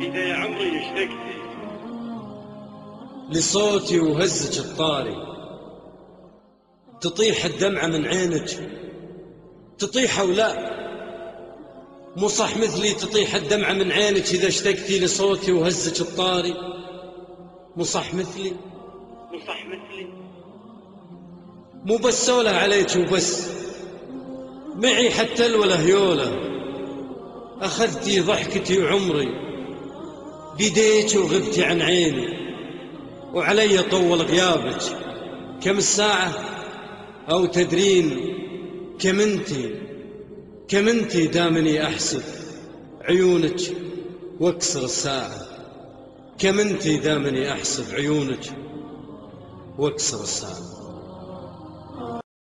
إذا يا عمري اشتقتي لصوتي وهزك الطاري. تطيح الدمعة من عينك. تطيح أو لا؟ مو صح مثلي تطيح الدمعة من عينك إذا اشتقتي لصوتي وهزك الطاري؟ مو صح مثلي؟ وصح مثلي. مو بس سولة عليك وبس. معي حتى الولا هيولة أخذتي ضحكتي وعمري. بيديك وغبتي عن عيني وعلي طول غيابك. كم الساعة؟ أو تدرين كم انتي كم انتي دامني أحسب عيونك وأكسر الساعة؟ كم انتي دامني أحسب عيونك وأكسر الساعة؟